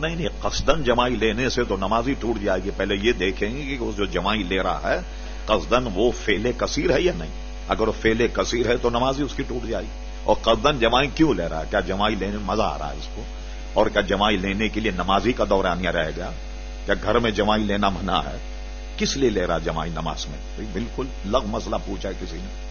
نہیں نہیں قصدن جمائی لینے سے تو نمازی ٹوٹ جائے گی۔ پہلے یہ دیکھیں گے کہ وہ جو جمائی لے رہا ہے قصدن وہ فیلے کثیر ہے یا نہیں؟ اگر وہ فیلے کثیر ہے تو نمازی اس کی ٹوٹ جائے گی۔ اور قصدن جمائی کیوں لے رہا ہے؟ کیا جمائی لینے میں مزہ آ رہا ہے اس کو؟ اور کیا جمائی لینے کے لیے نمازی کا دورانیہ رہے گا کیا گھر میں جمائی لینا منع ہے؟ کس لیے لے رہا جمائی نماز میں؟ بالکل لگ مسئلہ پوچھا ہے کسی نے۔